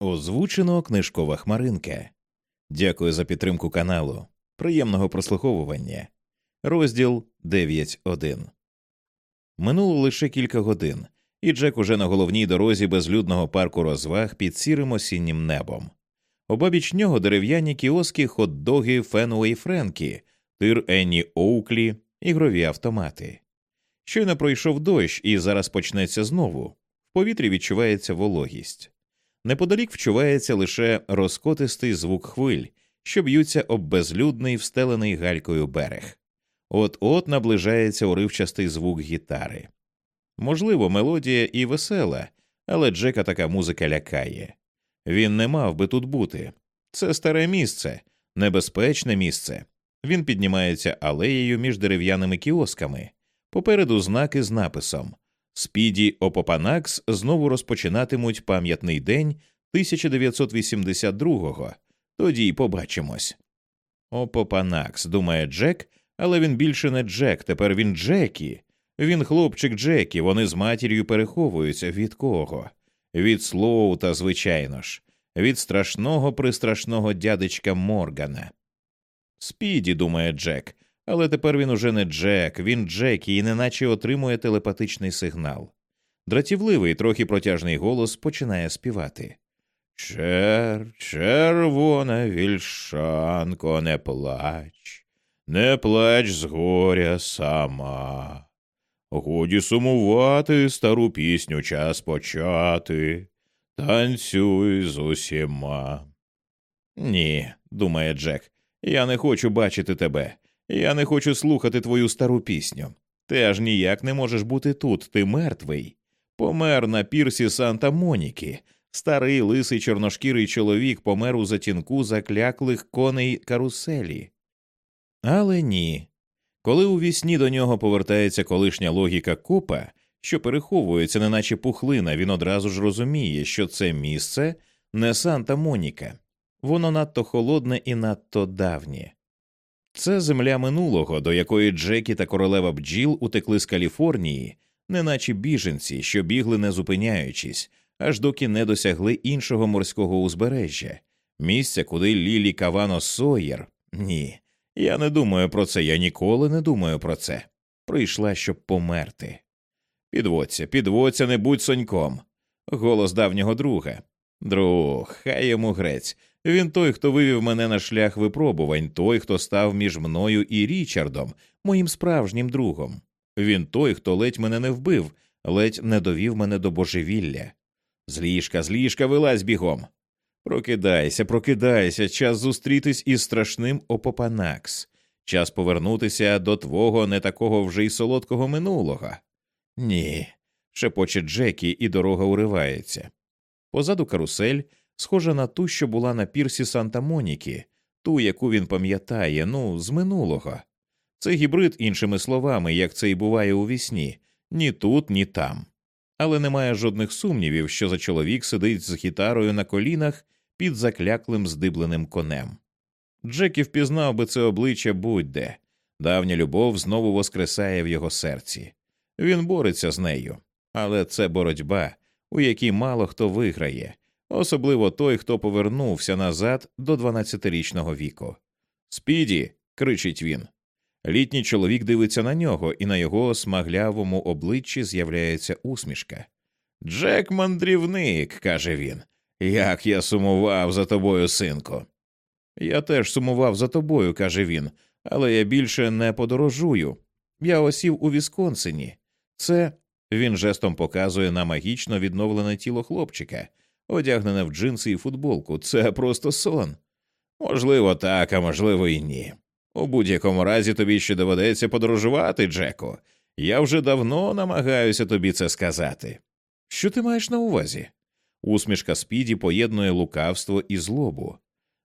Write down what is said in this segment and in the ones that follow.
Озвучено книжкова хмаринка. Дякую за підтримку каналу. Приємного прослуховування. Розділ 9.1 Минуло лише кілька годин, і Джек уже на головній дорозі безлюдного парку розваг під сірим осіннім небом. Обабіч нього дерев'яні кіоски, хот-доги Фенуей Френкі, тир Енні Оуклі, ігрові автомати. Щойно пройшов дощ, і зараз почнеться знову. В повітрі відчувається вологість. Неподалік вчувається лише розкотистий звук хвиль, що б'ються об безлюдний встелений галькою берег. От от наближається уривчастий звук гітари. Можливо, мелодія і весела, але Джека така музика лякає. Він не мав би тут бути. Це старе місце, небезпечне місце. Він піднімається алеєю між дерев'яними кіосками. Попереду знаки з написом Спіді Опопанакс знову розпочинатимуть пам'ятний день 1982-го. Тоді й побачимось. Опопанакс, думає Джек, але він більше не Джек, тепер він Джекі. Він хлопчик Джекі, вони з матір'ю переховуються від кого? Від Слоута, звичайно ж, від страшного пристрашного дядечка Моргана. Спіді, думає Джек, але тепер він уже не Джек, він Джекі і неначе отримує телепатичний сигнал. Дратівливий, трохи протяжний голос починає співати. Чер, червона вільшанко, не плач, не плач з горя сама. Годі сумувати стару пісню час почати, танцюй з усіма. Ні, думає Джек, я не хочу бачити тебе. Я не хочу слухати твою стару пісню. Ти аж ніяк не можеш бути тут, ти мертвий. Помер на пірсі Санта Моніки. Старий лисий чорношкірий чоловік помер у затінку закляклих коней каруселі. Але ні. Коли у вісні до нього повертається колишня логіка копа, що переховується, неначе пухлина, він одразу ж розуміє, що це місце не Санта Моніка, воно надто холодне і надто давнє. Це земля минулого, до якої Джекі та королева бджіл утекли з Каліфорнії, неначе біженці, що бігли не зупиняючись, аж доки не досягли іншого морського узбережжя, місця, куди Лілі Кавано Сойєр. Ні, я не думаю про це, я ніколи не думаю про це. Прийшла, щоб померти. Підводься, підводься, не будь соньком. Голос давнього друга. Друг, хай йому грець. Він той, хто вивів мене на шлях випробувань, той, хто став між мною і Річардом, моїм справжнім другом. Він той, хто ледь мене не вбив, ледь не довів мене до божевілля. З ліжка, з ліжка вилазь бігом. Прокидайся, прокидайся, час зустрітись із страшним Опопанакс, час повернутися до твого не такого вже й солодкого минулого. Ні, шепоче Джекі, і дорога уривається. Позаду карусель, схожа на ту, що була на пірсі Санта Моніки, ту, яку він пам'ятає, ну, з минулого. Це гібрид, іншими словами, як це і буває у вісні, ні тут, ні там. Але немає жодних сумнівів, що за чоловік сидить з гітарою на колінах під закляклим здибленим конем. Джекі впізнав би це обличчя будь-де. Давня любов знову воскресає в його серці. Він бореться з нею, але це боротьба, у якій мало хто виграє, особливо той, хто повернувся назад до 12-річного віку. Спіді. кричить він. Літній чоловік дивиться на нього, і на його смаглявому обличчі з'являється усмішка. Джек мандрівник, каже він. Як я сумував за тобою, синку. Я теж сумував за тобою, каже він, але я більше не подорожую. Я осів у Вісконсині. Це він жестом показує на магічно відновлене тіло хлопчика, одягнене в джинси і футболку. Це просто сон. Можливо, так, а можливо, і ні. У будь-якому разі тобі ще доведеться подорожувати, Джеку. Я вже давно намагаюся тобі це сказати. Що ти маєш на увазі? Усмішка Спіді поєднує лукавство і злобу.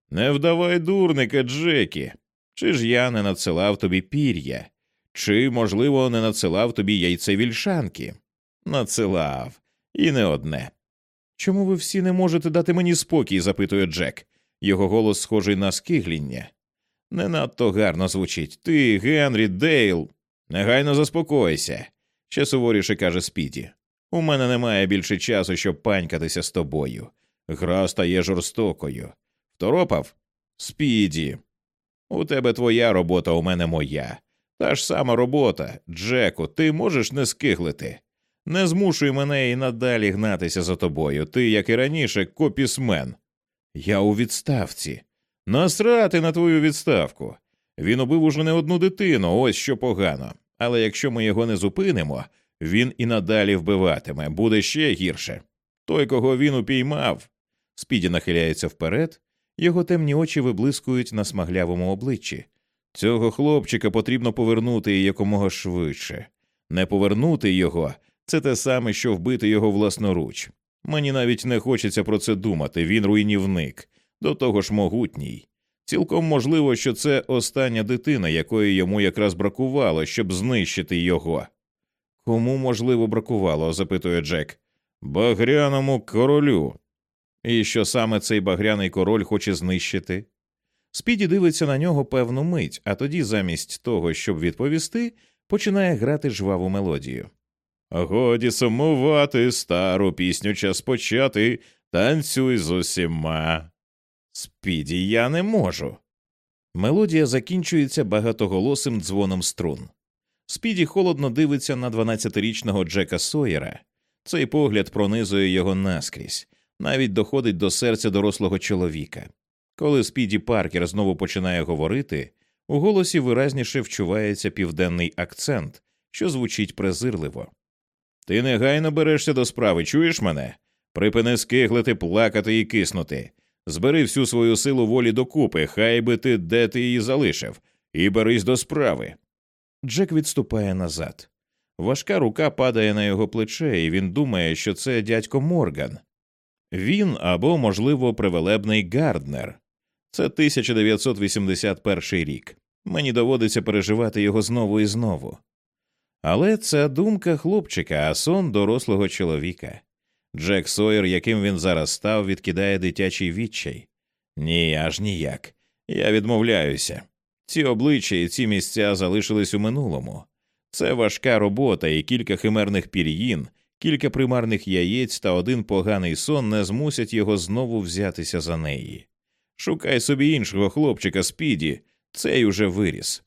Не вдавай дурника, Джекі. Чи ж я не надсилав тобі пір'я? Чи, можливо, не надсилав тобі яйце вільшанки? Надсилав, і не одне. Чому ви всі не можете дати мені спокій? запитує Джек. Його голос схожий на скигління. Не надто гарно звучить. Ти, Генрі, Дейл. Негайно заспокойся, ще суворіше каже Спіді. У мене немає більше часу, щоб панькатися з тобою. Гра стає жорстокою. Второпав? Спіді. У тебе твоя робота, у мене моя. Та ж сама робота, Джеку, ти можеш не скиглити. Не змушуй мене і надалі гнатися за тобою. Ти, як і раніше, копісмен. Я у відставці. Насрати на твою відставку. Він убив уже не одну дитину, ось що погано. Але якщо ми його не зупинимо, він і надалі вбиватиме, буде ще гірше. Той, кого він упіймав. Спіді нахиляється вперед, його темні очі виблискують на смаглявому обличчі. Цього хлопчика потрібно повернути якомога швидше. Не повернути його це те саме, що вбити його власноруч. Мені навіть не хочеться про це думати. Він руйнівник, до того ж могутній. Цілком можливо, що це остання дитина, якої йому якраз бракувало, щоб знищити його. Кому можливо бракувало? запитує Джек. Багряному королю. І що саме цей багряний король хоче знищити? Спіді дивиться на нього певну мить, а тоді, замість того, щоб відповісти, починає грати жваву мелодію. Годі сумувати, стару пісню час почати, танцюй з усіма. Спіді, я не можу. Мелодія закінчується багатоголосим дзвоном струн. Спіді холодно дивиться на 12-річного Джека Сойера. Цей погляд пронизує його наскрізь, навіть доходить до серця дорослого чоловіка. Коли Спіді Паркер знову починає говорити, у голосі виразніше вчувається південний акцент, що звучить презирливо. Ти негайно берешся до справи, чуєш мене? Припини скиглити, плакати і киснути. Збери всю свою силу волі докупи, хай би ти де ти її залишив, і берись до справи. Джек відступає назад. Важка рука падає на його плече, і він думає, що це дядько Морган. Він або, можливо, привелебний Гарднер. Це 1981 рік. Мені доводиться переживати його знову і знову. Але це думка хлопчика, а сон дорослого чоловіка. Джек Сойер, яким він зараз став, відкидає дитячий відчай. Ні, аж ніяк. Я відмовляюся. Ці обличчя і ці місця залишились у минулому. Це важка робота і кілька химерних пір'їн, кілька примарних яєць та один поганий сон не змусять його знову взятися за неї. Шукай собі іншого хлопчика Спіді, цей уже виріс.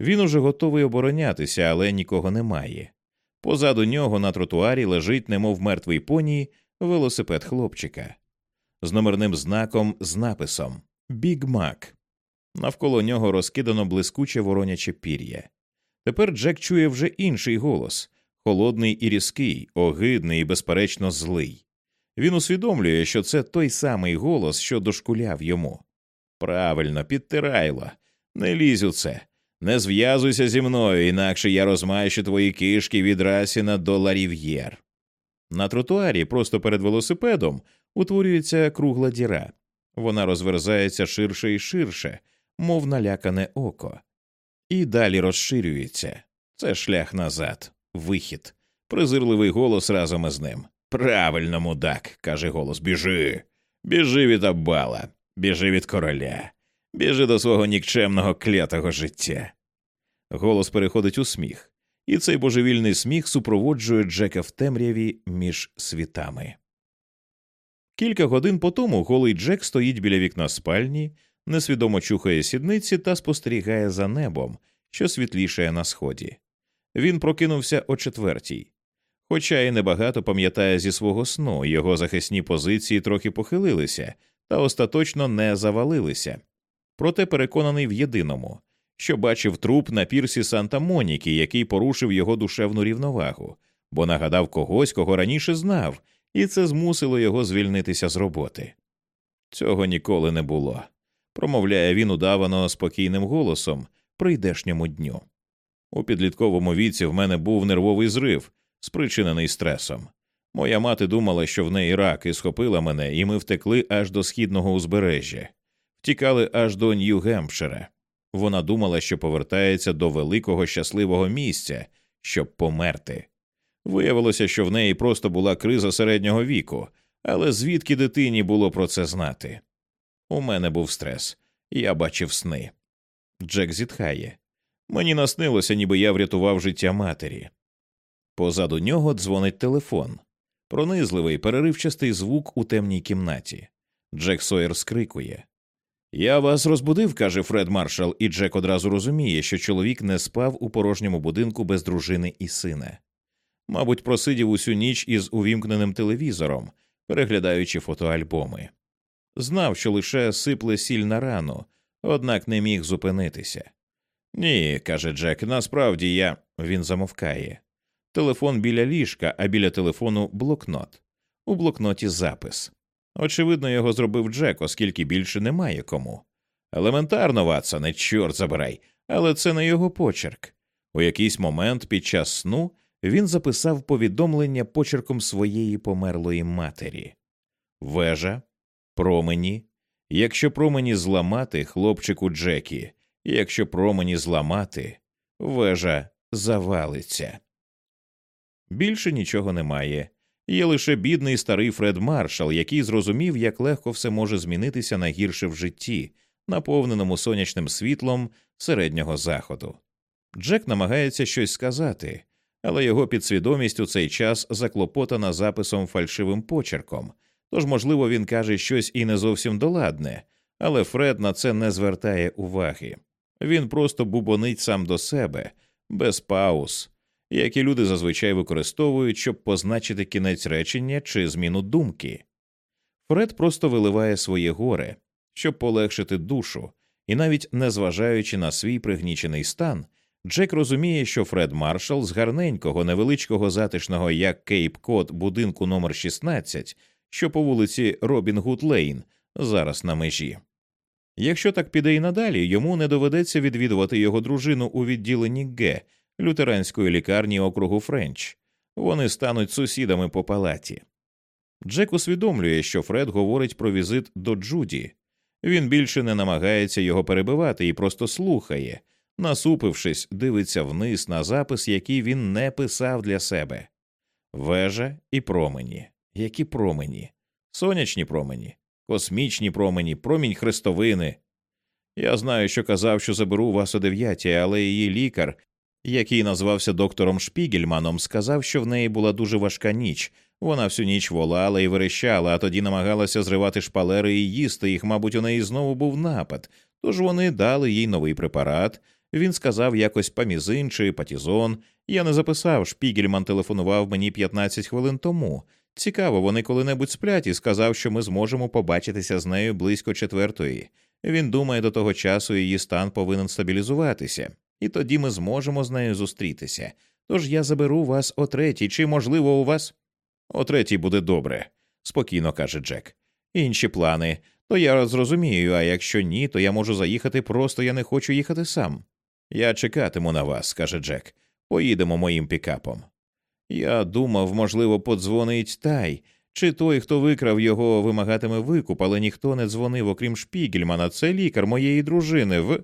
Він уже готовий оборонятися, але нікого немає. Позаду нього на тротуарі лежить, немов мертвий поні, велосипед хлопчика з номерним знаком з написом Біг Мак. Навколо нього розкидано блискуче вороняче пір'я. Тепер Джек чує вже інший голос холодний і різкий, огидний і безперечно злий. Він усвідомлює, що це той самий голос, що дошкуляв йому. Правильно, підтирайло, не лізь у це. Не зв'язуйся зі мною, інакше я розмащу твої кишки від Расіна до Ларів'єр. На тротуарі, просто перед велосипедом, утворюється кругла діра. Вона розверзається ширше і ширше, мов налякане око, і далі розширюється. Це шлях назад, вихід, презирливий голос разом із ним. Правильно, мудак, каже голос, біжи, біжи від Аббала, біжи від короля. Біжи до свого нікчемного клятого життя. Голос переходить у сміх, і цей божевільний сміх супроводжує Джека в темряві між світами. Кілька годин по тому голий Джек стоїть біля вікна спальні, несвідомо чухає сідниці та спостерігає за небом, що світлішає на сході. Він прокинувся о четвертій. Хоча й небагато пам'ятає зі свого сну, його захисні позиції трохи похилилися та остаточно не завалилися проте переконаний в єдиному, що бачив труп на пірсі Санта Моніки, який порушив його душевну рівновагу, бо нагадав когось, кого раніше знав, і це змусило його звільнитися з роботи. Цього ніколи не було, промовляє він удавано спокійним голосом прийдешньому дню. У підлітковому віці в мене був нервовий зрив, спричинений стресом. Моя мати думала, що в неї рак, і схопила мене, і ми втекли аж до східного узбережжя втікали аж до Нью-Гемпшира. Вона думала, що повертається до великого щасливого місця, щоб померти. Виявилося, що в неї просто була криза середнього віку, але звідки дитині було про це знати? У мене був стрес, я бачив сни. Джек зітхає. Мені наснилося, ніби я врятував життя матері. Позаду нього дзвонить телефон. пронизливий, переривчастий звук у темній кімнаті. Джек Сойер скрикує. Я вас розбудив, каже Фред Маршал, і Джек одразу розуміє, що чоловік не спав у порожньому будинку без дружини і сина. Мабуть, просидів усю ніч із увімкненим телевізором, переглядаючи фотоальбоми. Знав, що лише сипле сіль на рану, однак не міг зупинитися. Ні, каже Джек, насправді я. Він замовкає. Телефон біля ліжка, а біля телефону блокнот. У блокноті запис. Очевидно, його зробив Джек, оскільки більше немає кому. Елементарно, Ватсоне, чорт забирай, але це не його почерк. У якийсь момент під час сну він записав повідомлення почерком своєї померлої матері Вежа, промені. Якщо промені зламати хлопчику Джекі, якщо промені зламати, вежа завалиться. Більше нічого немає. Є лише бідний старий Фред Маршал, який зрозумів, як легко все може змінитися на гірше в житті, наповненому сонячним світлом середнього заходу. Джек намагається щось сказати, але його підсвідомість у цей час заклопотана записом фальшивим почерком, тож, можливо, він каже щось і не зовсім доладне, але Фред на це не звертає уваги. Він просто бубонить сам до себе, без пауз, які люди зазвичай використовують, щоб позначити кінець речення чи зміну думки. Фред просто виливає своє горе, щоб полегшити душу, і навіть незважаючи на свій пригнічений стан, Джек розуміє, що Фред Маршал з гарненького, невеличкого затишного як Кейп Код будинку номер 16 що по вулиці Робін Гуд Лейн, зараз на межі. Якщо так піде і надалі, йому не доведеться відвідувати його дружину у відділенні Г лютеранської лікарні округу Френч, вони стануть сусідами по палаті. Джек усвідомлює, що Фред говорить про візит до Джуді. Він більше не намагається його перебивати і просто слухає, насупившись, дивиться вниз на запис, який він не писав для себе. Вежа і промені. Які промені? Сонячні промені, космічні промені, промінь хрестовини. Я знаю, що казав, що заберу вас о дев'ятій, але її лікар, який назвався доктором Шпігельманом, сказав, що в неї була дуже важка ніч. Вона всю ніч волала і верещала, а тоді намагалася зривати шпалери і їсти їх, мабуть, у неї знову був напад. Тож вони дали їй новий препарат. Він сказав якось памізин чи патізон. Я не записав, Шпігельман телефонував мені 15 хвилин тому. Цікаво, вони коли-небудь сплять і сказав, що ми зможемо побачитися з нею близько четвертої. Він думає, до того часу її стан повинен стабілізуватися, і тоді ми зможемо з нею зустрітися. Тож я заберу вас о третій, чи, можливо, у вас? О третій буде добре, спокійно каже Джек. Інші плани. То я зрозумію, а якщо ні, то я можу заїхати, просто я не хочу їхати сам. Я чекатиму на вас, каже Джек. Поїдемо моїм пікапом. Я думав, можливо, подзвонить тай, чи той, хто викрав його, вимагатиме викуп, але ніхто не дзвонив, окрім Шпігельмана. Це лікар моєї дружини в.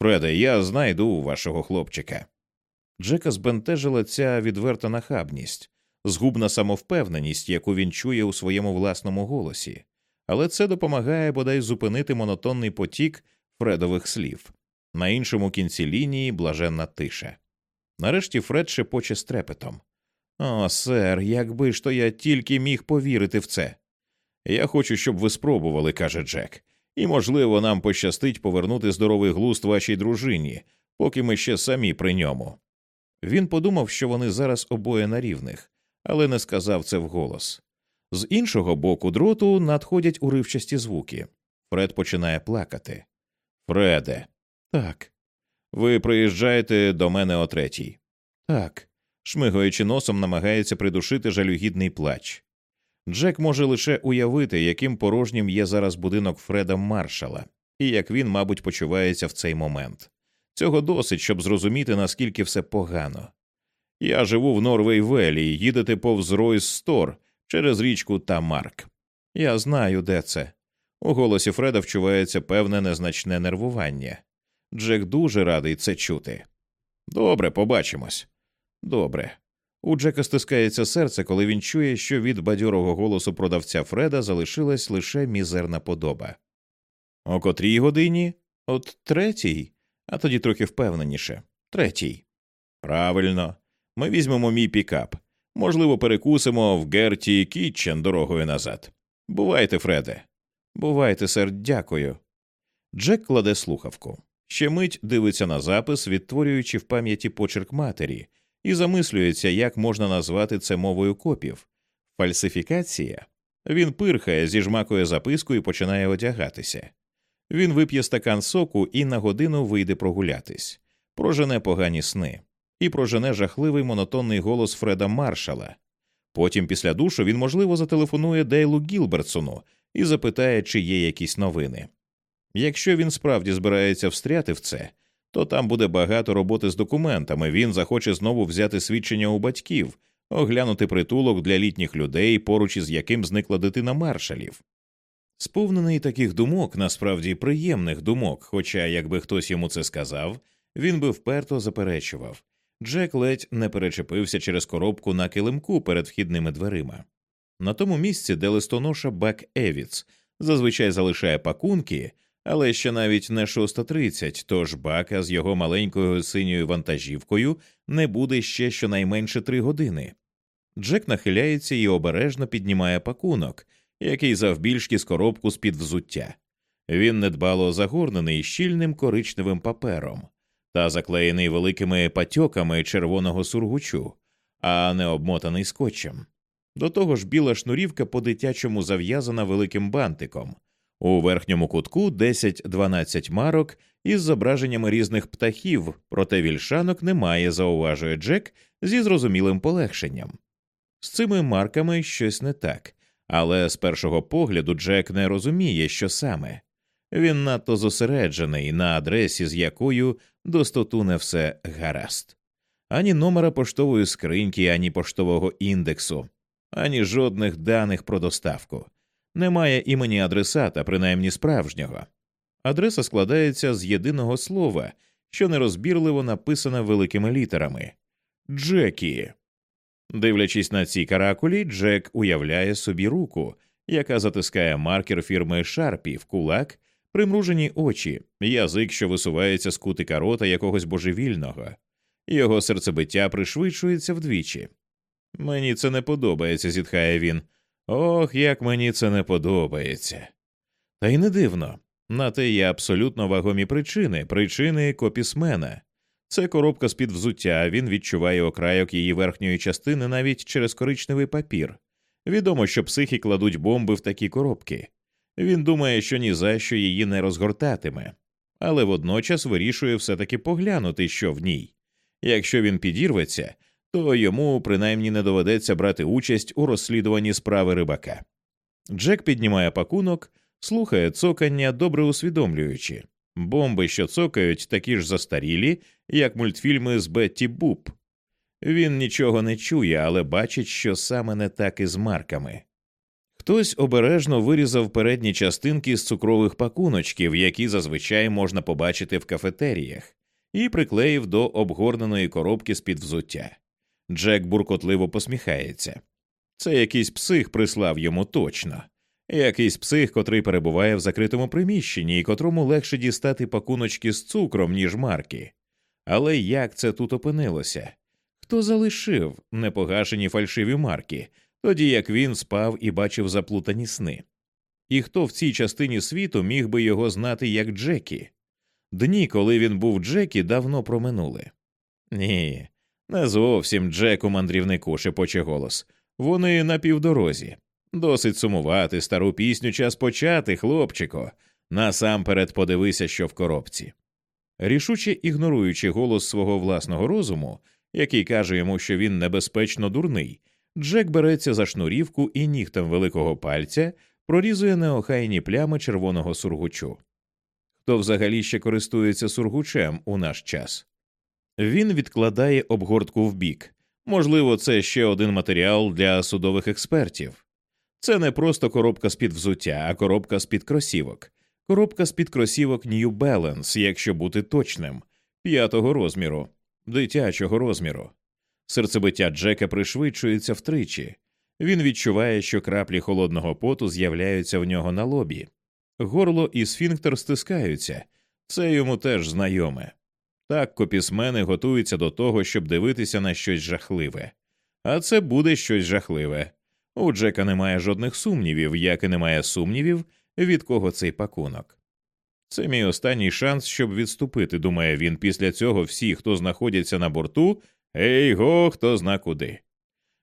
Фреде, я знайду вашого хлопчика. Джека збентежила ця відверта нахабність, згубна самовпевненість, яку він чує у своєму власному голосі, але це допомагає бодай зупинити монотонний потік Фредових слів. На іншому кінці лінії блаженна тиша. Нарешті Фред шепоче з трепетом. О, сер, якби ж то я тільки міг повірити в це. Я хочу, щоб ви спробували, каже Джек, і, можливо, нам пощастить повернути здоровий глузд вашій дружині, поки ми ще самі при ньому. Він подумав, що вони зараз обоє на рівних, але не сказав це вголос. З іншого боку дроту надходять уривчасті звуки. Фред починає плакати. Фреде, так. Ви приїжджаєте до мене о третій. Так шмигаючи носом, намагається придушити жалюгідний плач. Джек може лише уявити, яким порожнім є зараз будинок Фреда Маршала, і як він, мабуть, почувається в цей момент. Цього досить, щоб зрозуміти, наскільки все погано. Я живу в Норвейвелі, їдете повз Ройс Стор через річку Тамарк. Я знаю, де це. У голосі Фреда вчувається певне незначне нервування. Джек дуже радий це чути. Добре, побачимось. Добре. У Джека стискається серце, коли він чує, що від бадьорого голосу продавця Фреда залишилась лише мізерна подоба. О котрій годині? От третій, а тоді трохи впевненіше. Третій. Правильно. Ми візьмемо мій пікап. Можливо, перекусимо в Герті Кітчен дорогою назад. Бувайте, Фреде. Бувайте, сер, дякую. Джек кладе слухавку. Ще мить дивиться на запис, відтворюючи в пам'яті почерк матері, і замислюється, як можна назвати це мовою копів. Фальсифікація. Він пирхає, зіжмакує записку і починає одягатися. Він вип'є стакан соку і на годину вийде прогулятись, прожене погані сни і прожене жахливий монотонний голос Фреда Маршала. Потім, після душу, він, можливо, зателефонує Дейлу Гілбертсону і запитає, чи є якісь новини. Якщо він справді збирається встряти в це, то там буде багато роботи з документами. Він захоче знову взяти свідчення у батьків, оглянути притулок для літніх людей, поруч із яким зникла дитина маршалів. Сповнений таких думок, насправді приємних думок, хоча, якби хтось йому це сказав, він би вперто заперечував. Джек ледь не перечепився через коробку на килимку перед вхідними дверима. На тому місці, де листоноша Бак Евіц зазвичай залишає пакунки, але ще навіть не 6.30, тож бака з його маленькою синьою вантажівкою не буде ще щонайменше три години. Джек нахиляється і обережно піднімає пакунок, який завбільшки з коробку з під взуття. Він недбало загорнений щільним коричневим папером та заклеєний великими патьоками червоного сургучу, а не обмотаний скотчем. До того ж, біла шнурівка по дитячому зав'язана великим бантиком, у верхньому кутку 10-12 марок із зображеннями різних птахів, проте вільшанок немає, зауважує Джек зі зрозумілим полегшенням. З цими марками щось не так, але з першого погляду Джек не розуміє, що саме. Він надто зосереджений на адресі, з якою достоту не все гаразд. Ані номера поштової скриньки, ані поштового індексу, ані жодних даних про доставку. Немає імені адресата, принаймні справжнього. Адреса складається з єдиного слова, що нерозбірливо написане великими літерами Джекі. Дивлячись на ці каракулі, Джек уявляє собі руку, яка затискає маркер фірми Шарпі в кулак, примружені очі, язик, що висувається з кутика рота якогось божевільного, його серцебиття пришвидшується вдвічі. Мені це не подобається, зітхає він. Ох, як мені це не подобається. Та й не дивно. На те є абсолютно вагомі причини, причини копісмена. Це коробка з під взуття, він відчуває окрайок її верхньої частини навіть через коричневий папір. Відомо, що психи кладуть бомби в такі коробки. Він думає, що ні за що її не розгортатиме, але водночас вирішує все таки поглянути, що в ній. Якщо він підірветься, то йому принаймні не доведеться брати участь у розслідуванні справи рибака. Джек піднімає пакунок, слухає цокання, добре усвідомлюючи бомби, що цокають, такі ж застарілі, як мультфільми з Бетті Буб. Він нічого не чує, але бачить, що саме не так із марками. Хтось обережно вирізав передні частинки з цукрових пакуночків, які зазвичай можна побачити в кафетеріях, і приклеїв до обгорненої коробки з під взуття. Джек буркотливо посміхається. Це якийсь псих прислав йому точно, якийсь псих, котрий перебуває в закритому приміщенні і котрому легше дістати пакуночки з цукром, ніж марки. Але як це тут опинилося? Хто залишив непогашені фальшиві марки, тоді як він спав і бачив заплутані сни? І хто в цій частині світу міг би його знати як Джекі? Дні, коли він був Джекі, давно проминули. Ні, не зовсім Джеку мандрівнику, шепоче голос. Вони на півдорозі. Досить сумувати, стару пісню час почати, хлопчико. Насамперед подивися, що в коробці. Рішуче ігноруючи голос свого власного розуму, який каже йому, що він небезпечно дурний, Джек береться за шнурівку і нігтем великого пальця прорізує неохайні плями червоного сургучу. Хто взагалі ще користується сургучем у наш час? Він відкладає обгортку в бік. Можливо, це ще один матеріал для судових експертів. Це не просто коробка з під взуття, а коробка з під кросівок. Коробка з під кросівок New Balance, якщо бути точним, п'ятого розміру, дитячого розміру. Серцебиття Джека пришвидшується втричі. Він відчуває, що краплі холодного поту з'являються в нього на лобі. Горло і сфінктер стискаються, це йому теж знайоме. Так копісмени готуються до того, щоб дивитися на щось жахливе. А це буде щось жахливе. У Джека немає жодних сумнівів, як і немає сумнівів, від кого цей пакунок. Це мій останній шанс, щоб відступити, думає він. Після цього всі, хто знаходяться на борту, ей го, хто зна куди.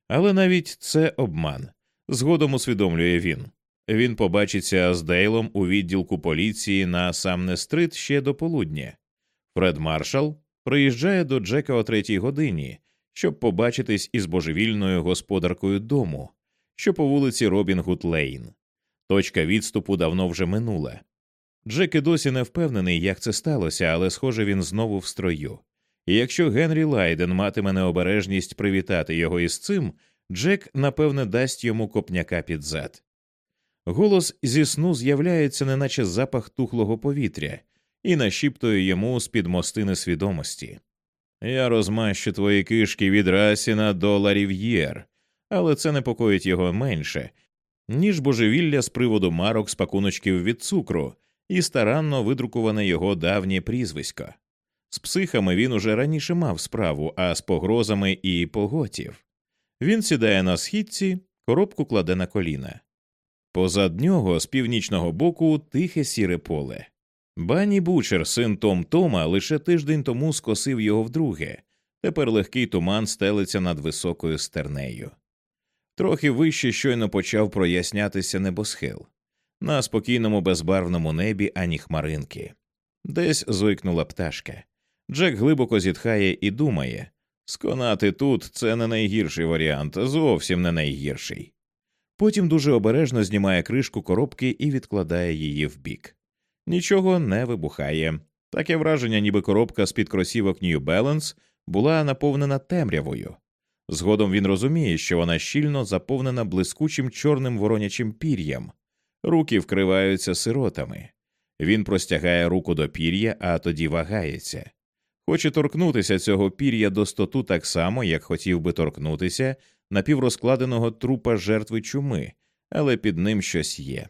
Але навіть це обман. Згодом усвідомлює він. Він побачиться з Дейлом у відділку поліції на Самне-стрит ще до полудня. Фред Маршал приїжджає до Джека о третій годині, щоб побачитись із божевільною господаркою дому, що по вулиці Робін Гуд Лейн. Точка відступу давно вже минула. Джек і досі не впевнений, як це сталося, але, схоже, він знову в строю. І якщо Генрі Лайден матиме необережність привітати його із цим, Джек, напевне, дасть йому копняка під зад. Голос зі сну з'являється, неначе запах тухлого повітря, і нашіптує йому з під мости несвідомості. Я розмащу твої кишки від Расіна до Ларів'єр, але це непокоїть його менше, ніж божевілля з приводу марок з пакуночків від цукру і старанно видрукуване його давнє прізвисько. З психами він уже раніше мав справу, а з погрозами і поготів. Він сідає на східці, коробку кладе на коліна. Позад нього, з північного боку, тихе сіре поле. Бані Бучер, син Том Тома, лише тиждень тому скосив його вдруге. Тепер легкий туман стелиться над високою стернею. Трохи вище щойно почав прояснятися небосхил. На спокійному безбарвному небі ані хмаринки. Десь зойкнула пташка. Джек глибоко зітхає і думає сконати тут це не найгірший варіант, зовсім не найгірший. Потім дуже обережно знімає кришку коробки і відкладає її вбік. Нічого не вибухає. Таке враження, ніби коробка з під кросівок New Balance була наповнена темрявою. Згодом він розуміє, що вона щільно заповнена блискучим чорним воронячим пір'ям, руки вкриваються сиротами. Він простягає руку до пір'я, а тоді вагається. Хоче торкнутися цього пір'я до стоту так само, як хотів би торкнутися напіврозкладеного трупа жертви чуми, але під ним щось є.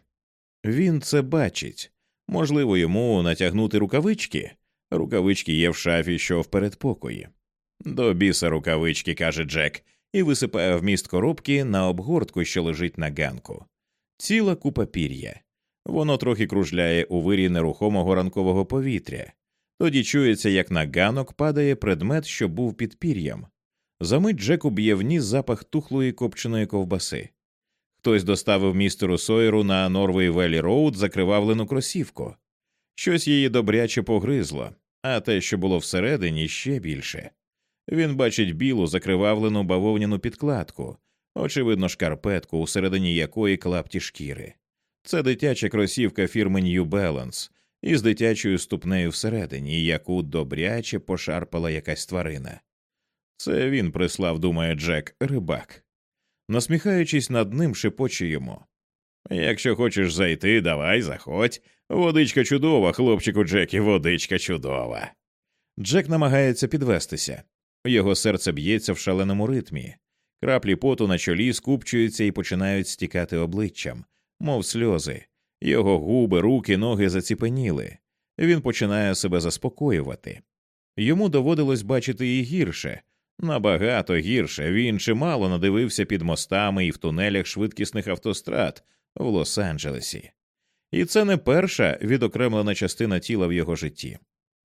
Він це бачить. Можливо, йому натягнути рукавички. Рукавички є в шафі, що в передпокої. До біса рукавички, каже Джек, і висипає вміст коробки на обгортку, що лежить на ганку. Ціла купа пір'я. Воно трохи кружляє у вирі нерухомого ранкового повітря. Тоді чується, як на ганок падає предмет, що був під пір'ям. За мить Джеку б'є в ніс запах тухлої копченої ковбаси. Хтось доставив містеру Сойеру на Норвей Велі Роуд закривавлену кросівку. Щось її добряче погризло, а те, що було всередині, ще більше. Він бачить білу закривавлену бавовняну підкладку, очевидно, шкарпетку, усередині якої клапті шкіри. Це дитяча кросівка фірми New Balance із дитячою ступнею всередині, яку добряче пошарпала якась тварина. Це він прислав, думає Джек, рибак. Насміхаючись над ним, шепоче йому. Якщо хочеш зайти, давай, заходь. Водичка чудова, хлопчику Джекі, водичка чудова. Джек намагається підвестися. Його серце б'ється в шаленому ритмі. Краплі поту на чолі скупчуються і починають стікати обличчям, мов сльози. Його губи, руки, ноги заціпеніли. Він починає себе заспокоювати. Йому доводилось бачити і гірше, набагато гірше. Він чимало надивився під мостами і в тунелях швидкісних автострад в Лос-Анджелесі. І це не перша відокремлена частина тіла в його житті.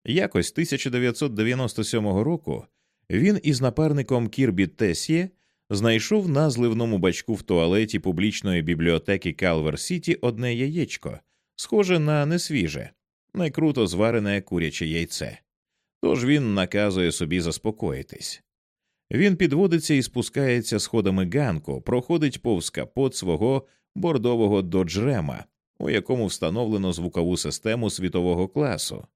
Якось 1997 року він із напарником Кірбі Тесє знайшов на зливному бачку в туалеті публічної бібліотеки Калвер Сіті одне яєчко, схоже на несвіже, не круто зварене куряче яйце. Тож він наказує собі заспокоїтись. Він підводиться і спускається сходами ганку, проходить повз капот свого бордового доджрема, у якому встановлено звукову систему світового класу,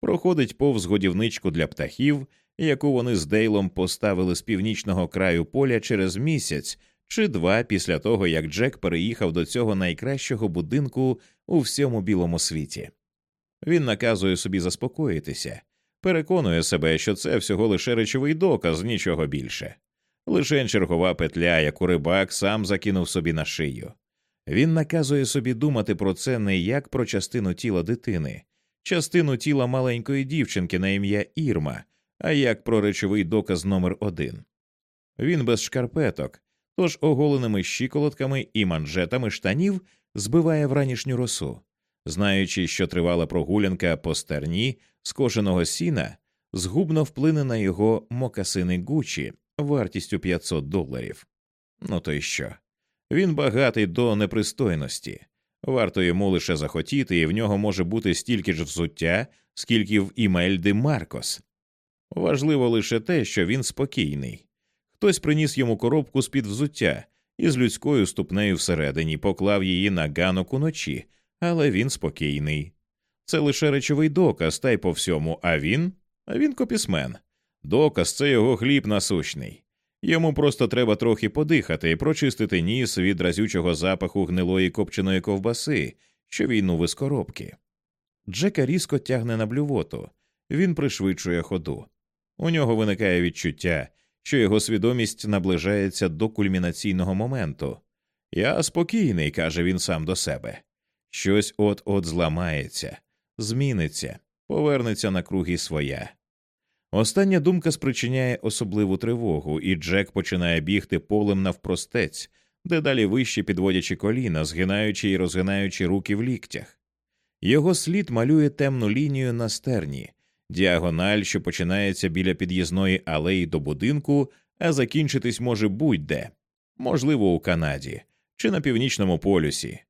проходить повз годівничку для птахів, яку вони з Дейлом поставили з північного краю поля через місяць чи два після того, як Джек переїхав до цього найкращого будинку у всьому білому світі. Він наказує собі заспокоїтися, переконує себе, що це всього лише речовий доказ, нічого більше, лише чергова петля, яку рибак сам закинув собі на шию. Він наказує собі думати про це не як про частину тіла дитини, частину тіла маленької дівчинки на ім'я Ірма, а як про речовий доказ номер один. Він без шкарпеток, тож оголеними щиколотками і манжетами штанів збиває вранішню росу. Знаючи, що тривала прогулянка по стерні скошеного сіна, згубно вплине на його мокасини Гучі вартістю 500 доларів. Ну то й що? Він багатий до непристойності. Варто йому лише захотіти, і в нього може бути стільки ж взуття, скільки в Імельди Маркос. Важливо лише те, що він спокійний. Хтось приніс йому коробку з під взуття із людською ступнею всередині, поклав її на ганок уночі, але він спокійний. Це лише речовий доказ, та й по всьому, а він а він копісмен. Доказ це його хліб насущний. Йому просто треба трохи подихати і прочистити ніс від разючого запаху гнилої копченої ковбаси, що війну з коробки. Джека різко тягне на блювоту, він пришвидшує ходу. У нього виникає відчуття, що його свідомість наближається до кульмінаційного моменту. Я спокійний, каже він сам до себе. Щось от от зламається, зміниться, повернеться на круги своя. Остання думка спричиняє особливу тривогу, і Джек починає бігти полем навпростець, дедалі вище підводячи коліна, згинаючи і розгинаючи руки в ліктях. Його слід малює темну лінію на стерні, діагональ, що починається біля під'їзної алеї до будинку, а закінчитись може будь-де, можливо, у Канаді чи на північному полюсі.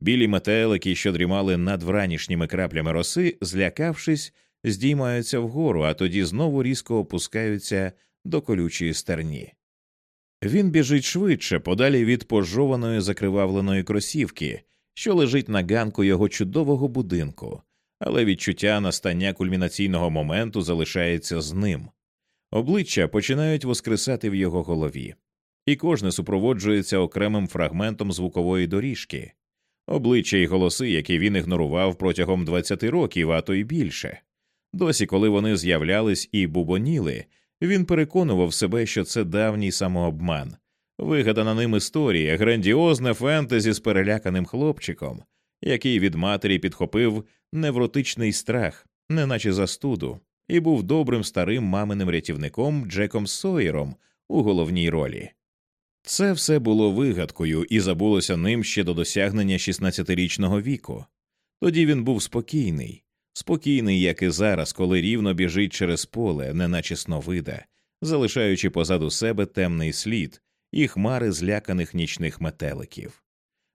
Білі метелики, що дрімали над вранішніми краплями роси, злякавшись, здіймаються вгору, а тоді знову різко опускаються до колючої стерні. Він біжить швидше, подалі від пожованої закривавленої кросівки, що лежить на ганку його чудового будинку, але відчуття настання кульмінаційного моменту залишається з ним. Обличчя починають воскресати в його голові, і кожне супроводжується окремим фрагментом звукової доріжки, обличчя і голоси, які він ігнорував протягом 20 років, а то й більше. Досі, коли вони з'являлись і бубоніли, він переконував себе, що це давній самообман, вигадана ним історія, грандіозне фентезі з переляканим хлопчиком, який від матері підхопив невротичний страх, неначе застуду, і був добрим старим маминим рятівником Джеком Сойером у головній ролі. Це все було вигадкою і забулося ним ще до досягнення 16-річного віку. Тоді він був спокійний, спокійний, як і зараз, коли рівно біжить через поле, неначе сновида, залишаючи позаду себе темний слід і хмари зляканих нічних метеликів.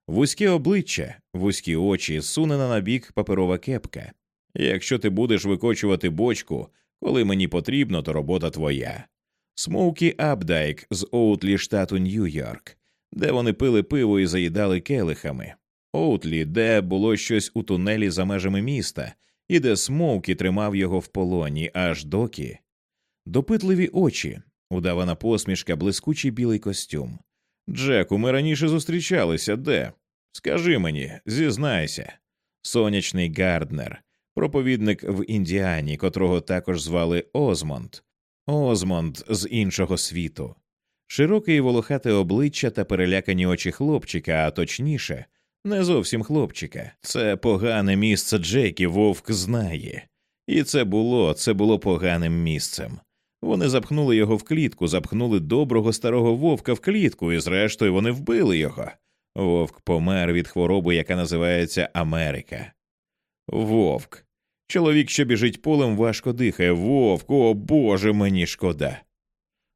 Вузьке обличчя, вузькі очі, сунена на бік паперова кепка. Якщо ти будеш викочувати бочку, коли мені потрібно, то робота твоя. Смоукі Абдайк з Оутлі, штату Нью-Йорк, де вони пили пиво і заїдали келихами. Оутлі, де було щось у тунелі за межами міста, і де Смоукі тримав його в полоні, аж доки. Допитливі очі, удавана посмішка, блискучий білий костюм. Джеку, ми раніше зустрічалися де? Скажи мені, зізнайся. Сонячний Гарднер, проповідник в Індіані, котрого також звали Озмонд, Озмонд з іншого світу, широке і волохате обличчя та перелякані очі хлопчика, а точніше, не зовсім хлопчика. Це погане місце Джекі вовк знає. І це було, це було поганим місцем. Вони запхнули його в клітку, запхнули доброго старого вовка в клітку, і зрештою вони вбили його. Вовк помер від хвороби, яка називається Америка. Вовк. Чоловік, що біжить полем, важко дихає. Вовк, о Боже, мені шкода.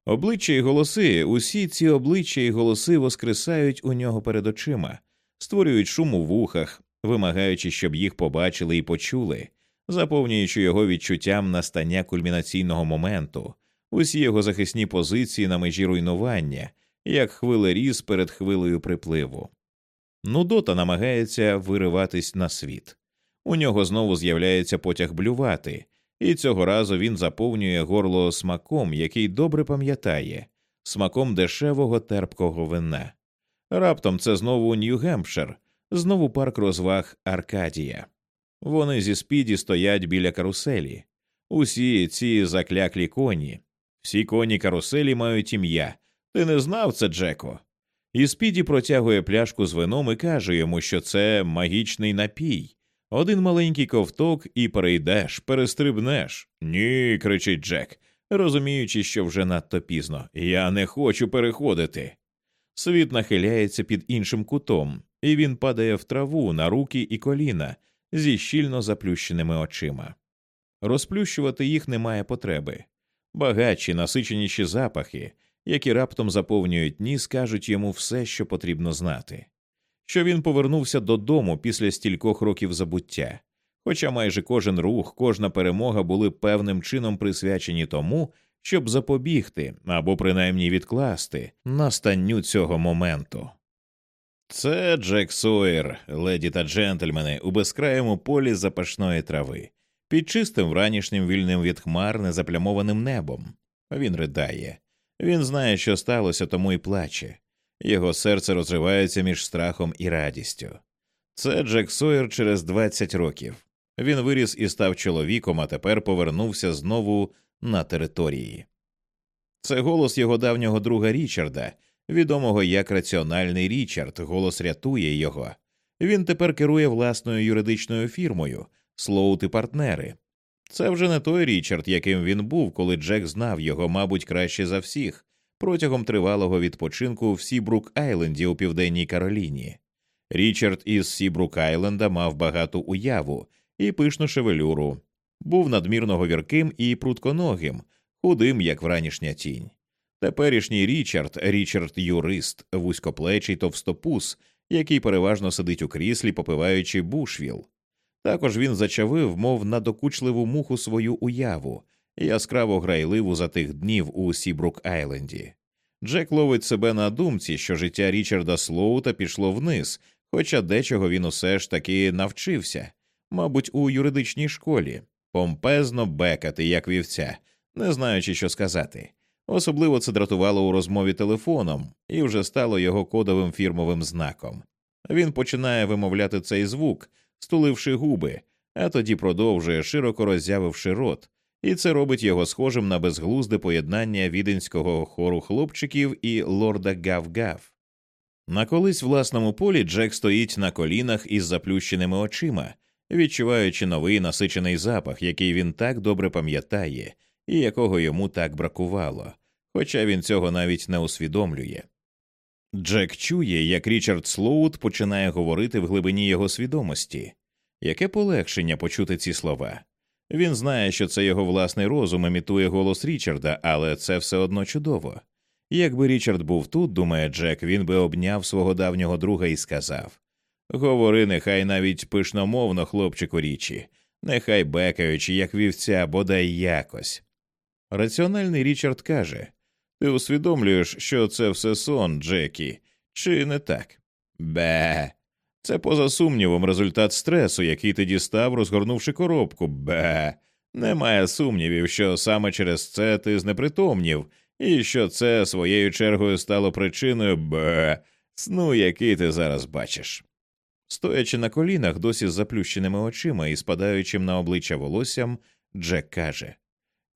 Обличчя і голоси, усі ці обличчя і голоси воскресають у нього перед очима, створюють шум у вухах, вимагаючи, щоб їх побачили і почули, заповнюючи його відчуттям настання кульмінаційного моменту, усі його захисні позиції на межі руйнування, як хвилеріз перед хвилею припливу. Нудота намагається вириватись на світ. У нього знову з'являється потяг блювати, і цього разу він заповнює горло смаком, який добре пам'ятає, смаком дешевого терпкого вина. Раптом це знову Нью-Гемпшир, знову парк розваг Аркадія. Вони зі спіді стоять біля каруселі. Усі ці закляклі коні, всі коні каруселі мають ім'я. Ти не знав це, Джеко? І спіді протягує пляшку з вином і каже йому, що це магічний напій. Один маленький ковток і перейдеш, перестрибнеш. Ні, кричить Джек. розуміючи, що вже надто пізно. Я не хочу переходити. Світ нахиляється під іншим кутом, і він падає в траву на руки і коліна зі щільно заплющеними очима. Розплющувати їх немає потреби. Багатші, насиченіші запахи, які раптом заповнюють ніс, кажуть йому все, що потрібно знати, що він повернувся додому після стількох років забуття, хоча майже кожен рух, кожна перемога були певним чином присвячені тому, щоб запобігти або принаймні відкласти настанню цього моменту. Це Джек Сойер, леді та джентльмени, у безкраєму полі запашної трави, під чистим вранішнім вільним від хмар незаплямованим небом. Він ридає. Він знає, що сталося, тому і плаче. Його серце розривається між страхом і радістю. Це Джек Сойер через 20 років. Він виріс і став чоловіком, а тепер повернувся знову на території. Це голос його давнього друга Річарда, відомого як раціональний Річард, голос рятує його. Він тепер керує власною юридичною фірмою, Слоут і партнери. Це вже не той Річард, яким він був, коли Джек знав його, мабуть, краще за всіх, протягом тривалого відпочинку в Сібрук Айленді у Південній Кароліні. Річард із Сібрук Айленда мав багату уяву і пишну шевелюру, був надмірно говірким і прутконогим, худим, як вранішня тінь. Теперішній Річард, Річард юрист, вузькоплечий товстопус, який переважно сидить у кріслі, попиваючи бушвіл. Також він зачавив, мов надокучливу муху свою уяву, яскраво грайливу за тих днів у Сібрук Айленді. Джек ловить себе на думці, що життя Річарда Слоута пішло вниз, хоча дечого він усе ж таки навчився, мабуть, у юридичній школі, помпезно бекати, як вівця, не знаючи, що сказати. Особливо це дратувало у розмові телефоном і вже стало його кодовим фірмовим знаком. Він починає вимовляти цей звук, стуливши губи, а тоді продовжує, широко роззявивши рот, і це робить його схожим на безглузде поєднання віденського хору хлопчиків і лорда Гав-Гав. На колись власному полі Джек стоїть на колінах із заплющеними очима, відчуваючи новий насичений запах, який він так добре пам'ятає і якого йому так бракувало, хоча він цього навіть не усвідомлює. Джек чує, як Річард Слоут починає говорити в глибині його свідомості. Яке полегшення почути ці слова? Він знає, що це його власний розум імітує голос Річарда, але це все одно чудово. Якби Річард був тут, думає Джек, він би обняв свого давнього друга і сказав Говори, нехай навіть пишномовно, хлопчику річі, нехай бекаючи, як вівця, бодай якось. Раціональний Річард каже Ти усвідомлюєш, що це все сон, Джекі, чи не так? Бе. Це поза сумнівом результат стресу, який ти дістав, розгорнувши коробку. Бе. Немає сумнівів, що саме через це ти знепритомнів, і що це своєю чергою стало причиною бе сну, який ти зараз бачиш. Стоячи на колінах, досі з заплющеними очима і спадаючим на обличчя волоссям, Джек каже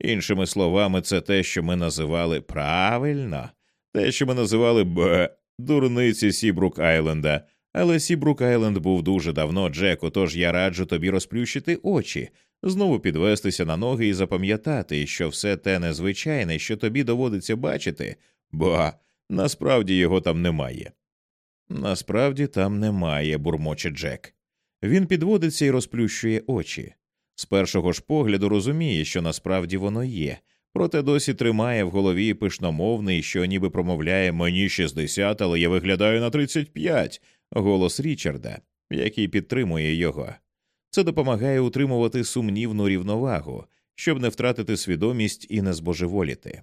Іншими словами, це те, що ми називали правильно, те, що ми називали б дурниці Сібрук Айленда. Але Сібрук Айленд був дуже давно, Джеку, тож я раджу тобі розплющити очі, знову підвестися на ноги і запам'ятати, що все те незвичайне, що тобі доводиться бачити, бо насправді його там немає. Насправді там немає, бурмоче Джек. Він підводиться і розплющує очі. З першого ж погляду розуміє, що насправді воно є, проте досі тримає в голові пишномовний, що ніби промовляє мені 60, але я виглядаю на 35», голос Річарда, який підтримує його. Це допомагає утримувати сумнівну рівновагу, щоб не втратити свідомість і не збожеволіти.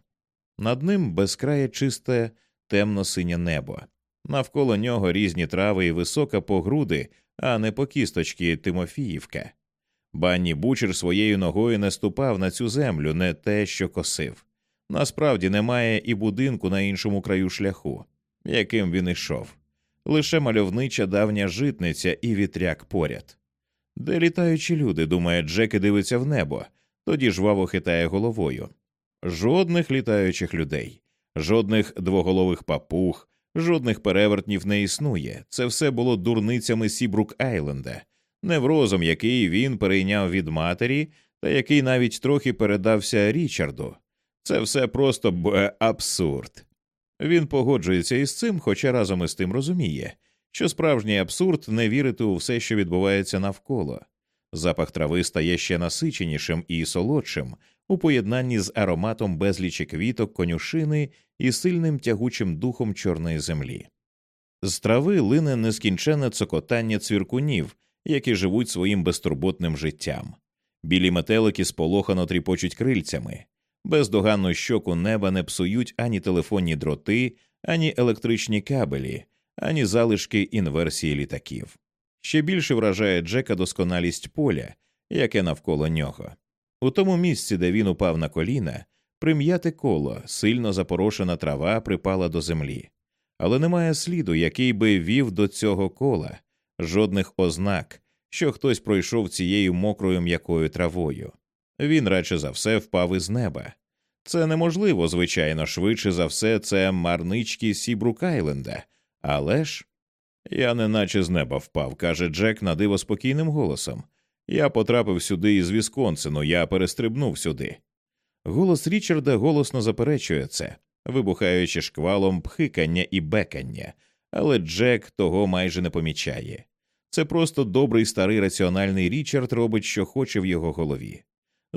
Над ним безкрає чисте темно синє небо, навколо нього різні трави і висока по груди, а не по кісточки Тимофіївка. Банні бучер своєю ногою не ступав на цю землю, не те, що косив. Насправді немає і будинку на іншому краю шляху, яким він ішов, лише мальовнича давня житниця і вітряк поряд. Де літаючі люди, думає, Джек і дивиться в небо, тоді жваво хитає головою. Жодних літаючих людей, жодних двоголових папуг, жодних перевертнів не існує. Це все було дурницями Сібрук Айленда неврозом, який він перейняв від матері, та який навіть трохи передався Річарду. Це все просто б абсурд. Він погоджується із цим, хоча разом із тим розуміє, що справжній абсурд не вірити у все, що відбувається навколо. Запах трави стає ще насиченішим і солодшим у поєднанні з ароматом безлічі квіток, конюшини і сильним тягучим духом чорної землі. З трави лине нескінченне цокотання цвіркунів, які живуть своїм безтурботним життям. Білі метелики сполохано тріпочуть крильцями, бездоганну щоку неба не псують ані телефонні дроти, ані електричні кабелі, ані залишки інверсії літаків. Ще більше вражає Джека досконалість поля, яке навколо нього. У тому місці, де він упав на коліна, прим'яте коло, сильно запорошена трава припала до землі, але немає сліду, який би вів до цього кола, жодних ознак, що хтось пройшов цією мокрою м'якою травою. Він радше за все впав із неба. Це неможливо, звичайно, швидше за все, це марнички Сібрукайленда, але ж. Я неначе з неба впав, каже Джек надиво спокійним голосом. Я потрапив сюди із Вісконсину, я перестрибнув сюди. Голос Річарда голосно заперечує це, вибухаючи шквалом пхикання і бекання, але Джек того майже не помічає. Це просто добрий старий раціональний Річард робить, що хоче в його голові.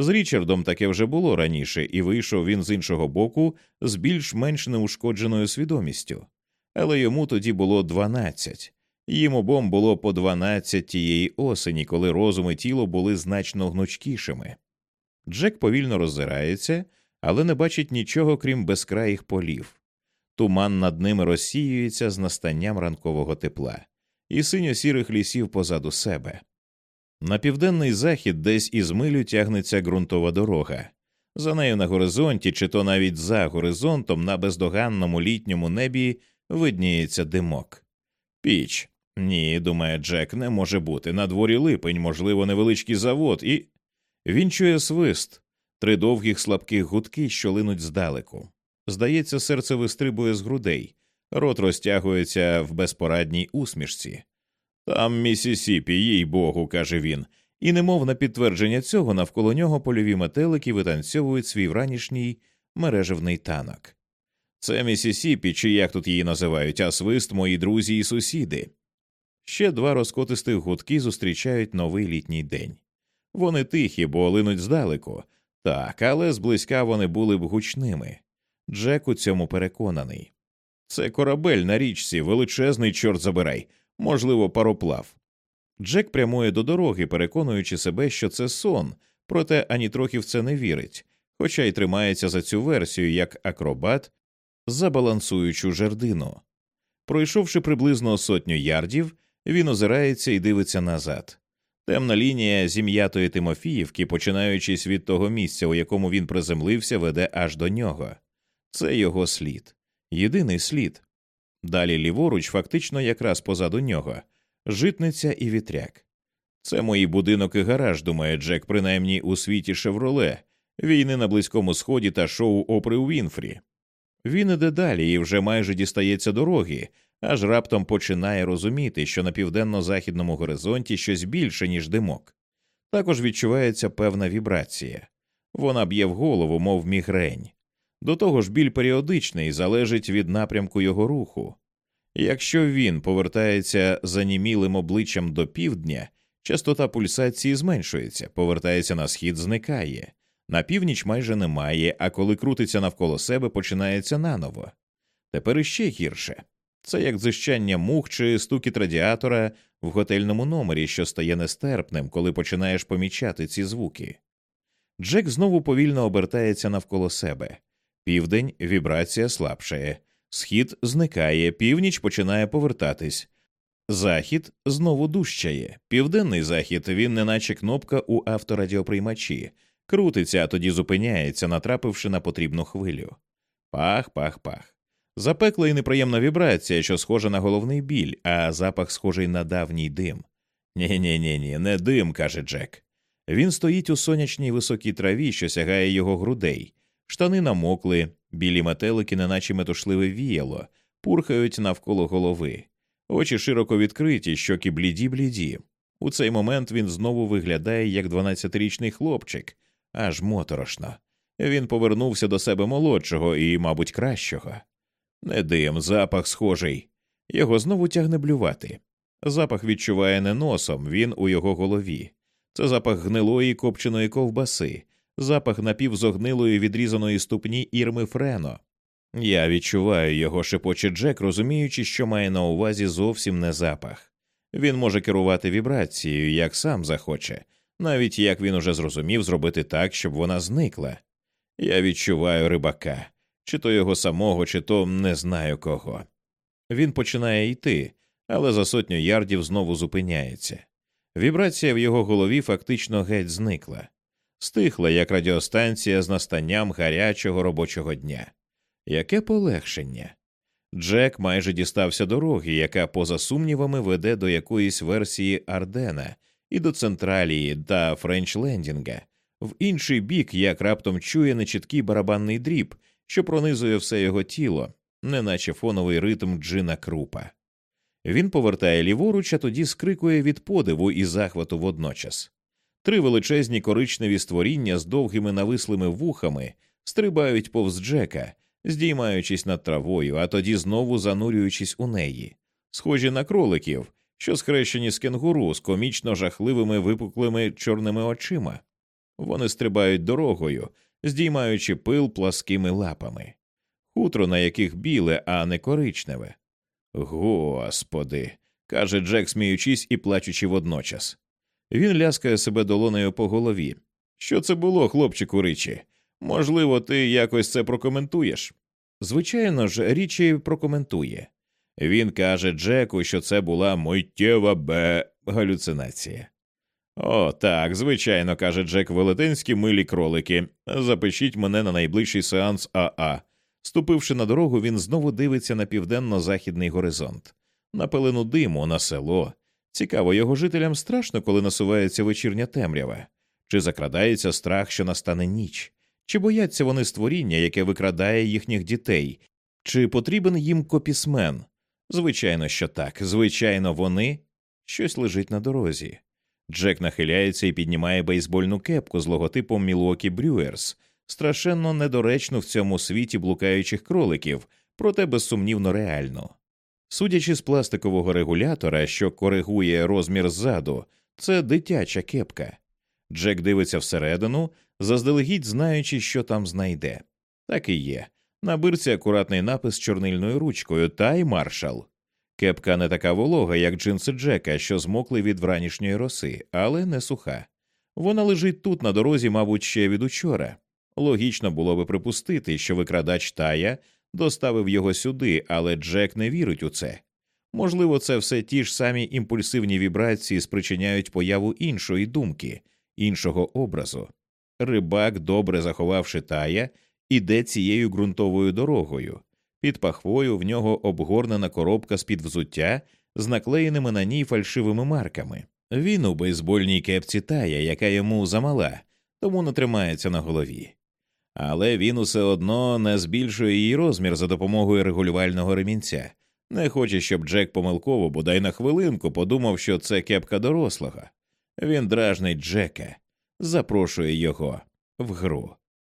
З Річардом таке вже було раніше, і вийшов він з іншого боку з більш-менш неушкодженою свідомістю. Але йому тоді було дванадцять. Їм обом було по дванадцять тієї осені, коли розум і тіло були значно гнучкішими. Джек повільно роззирається, але не бачить нічого, крім безкраїх полів. Туман над ними розсіюється з настанням ранкового тепла і синьо-сірих лісів позаду себе. На південний захід десь із милю тягнеться ґрунтова дорога. За нею на горизонті, чи то навіть за горизонтом на бездоганному літньому небі видніється димок. Піч. Ні, думає Джек, не може бути. На дворі липень, можливо, невеличкий завод, і. Він чує свист, три довгих слабких гудки, що линуть здалеку. Здається, серце вистрибує з грудей, рот розтягується в безпорадній усмішці. Там Місісіпі, їй богу, каже він, і, немов на підтвердження цього, навколо нього польові метелики витанцьовують свій вранішній мережевний танок. Це Місісіпі, чи як тут її називають, а свист мої друзі і сусіди. Ще два розкотистих гудки зустрічають новий літній день. Вони тихі, бо линуть здалеку, так, але зблизька вони були б гучними. Джек у цьому переконаний. Це корабель на річці, величезний, чорт забирай, можливо, пароплав. Джек прямує до дороги, переконуючи себе, що це сон, проте ані трохи в це не вірить, хоча й тримається за цю версію як акробат, за балансуючу жердину. Пройшовши приблизно сотню ярдів, він озирається і дивиться назад. Темна лінія зім'ятої Тимофіївки, починаючись від того місця, у якому він приземлився, веде аж до нього. Це його слід, єдиний слід. Далі ліворуч, фактично якраз позаду нього, житниця і вітряк. Це мої будинок і гараж, думає Джек, принаймні у світі Шевроле, війни на Близькому Сході та шоу Опри Вінфрі. Він іде далі і вже майже дістається дороги, аж раптом починає розуміти, що на південно-західному горизонті щось більше, ніж димок. Також відчувається певна вібрація. Вона б'є в голову, мов мігрень. До того ж, біль періодичний залежить від напрямку його руху. Якщо він повертається занімілим обличчям до півдня, частота пульсації зменшується, повертається на схід, зникає, на північ майже немає, а коли крутиться навколо себе, починається наново. Тепер іще гірше це як зищання мух чи стукіт радіатора в готельному номері, що стає нестерпним, коли починаєш помічати ці звуки. Джек знову повільно обертається навколо себе. Південь вібрація слабшає, схід зникає, північ починає повертатись. Захід знову дужчає. Південний захід він, неначе кнопка у авторадіоприймачі, крутиться, а тоді зупиняється, натрапивши на потрібну хвилю. Пах, пах, пах. Запекла і неприємна вібрація, що схожа на головний біль, а запах схожий на давній дим. Ні, ні, ні, ні, не дим, каже Джек. Він стоїть у сонячній високій траві, що сягає його грудей. Штани намокли, білі метелики, неначе метушливе віяло, пурхають навколо голови, очі широко відкриті, щоки бліді бліді. У цей момент він знову виглядає як 12-річний хлопчик, аж моторошно. Він повернувся до себе молодшого і, мабуть, кращого. Не дим, запах схожий. Його знову тягне блювати. Запах відчуває не носом, він у його голові. Це запах гнилої копченої ковбаси, запах напівзогнилої відрізаної ступні ірми Френо. Я відчуваю його шепоче Джек, розуміючи, що має на увазі зовсім не запах. Він може керувати вібрацією, як сам захоче, навіть як він уже зрозумів зробити так, щоб вона зникла. Я відчуваю рибака, чи то його самого, чи то не знаю кого. Він починає йти, але за сотню ярдів знову зупиняється. Вібрація в його голові фактично геть зникла, стихла як радіостанція з настанням гарячого робочого дня. Яке полегшення? Джек майже дістався дороги, яка, поза сумнівами, веде до якоїсь версії Ардена і до Централії та Френч-Лендінга. В інший бік як раптом чує нечіткий барабанний дріб, що пронизує все його тіло, неначе фоновий ритм джина крупа. Він повертає ліворуч, а тоді скрикує від подиву і захвату водночас. Три величезні коричневі створіння з довгими навислими вухами стрибають повз Джека, здіймаючись над травою, а тоді знову занурюючись у неї, схожі на кроликів, що схрещені з кенгуру з комічно жахливими випуклими чорними очима. Вони стрибають дорогою, здіймаючи пил пласкими лапами, хутро на яких біле, а не коричневе. Господи, каже Джек, сміючись і плачучи водночас. Він ляскає себе долонею по голові. Що це було, хлопчику Ричі? Можливо, ти якось це прокоментуєш. Звичайно ж, Річі прокоментує. Він каже Джеку, що це була миттєва б галюцинація. О, так, звичайно, каже Джек Велетенські милі кролики. Запишіть мене на найближчий сеанс Аа. Ступивши на дорогу, він знову дивиться на південно-західний горизонт, на пелену диму, на село. Цікаво, його жителям страшно, коли насувається вечірня темрява, чи закрадається страх, що настане ніч, чи бояться вони створіння, яке викрадає їхніх дітей, чи потрібен їм копісмен? Звичайно, що так, звичайно, вони щось лежить на дорозі. Джек нахиляється і піднімає бейсбольну кепку з логотипом Мілуокі Брюерс, страшенно недоречну в цьому світі блукаючих кроликів, проте безсумнівно реальну. Судячи з пластикового регулятора, що коригує розмір ззаду, це дитяча кепка. Джек дивиться всередину, заздалегідь знаючи, що там знайде. Так і є. На бирці акуратний напис чорнильною ручкою Тай маршал. Кепка не така волога, як джинси Джека, що змокли від вранішньої роси, але не суха. Вона лежить тут на дорозі, мабуть, ще від учора. Логічно було би припустити, що викрадач Тая доставив його сюди, але Джек не вірить у це. Можливо, це все ті ж самі імпульсивні вібрації спричиняють появу іншої думки, іншого образу. Рибак, добре заховавши тая, іде цією ґрунтовою дорогою. Під пахвою в нього обгорнена коробка з під взуття з наклеєними на ній фальшивими марками. Він у бейсбольній кепці тая, яка йому замала, тому не тримається на голові. Але він усе одно не збільшує її розмір за допомогою регулювального ремінця. Не хоче, щоб Джек помилково, бодай на хвилинку, подумав, що це кепка дорослого. Він дражнить Джека, запрошує його в гру.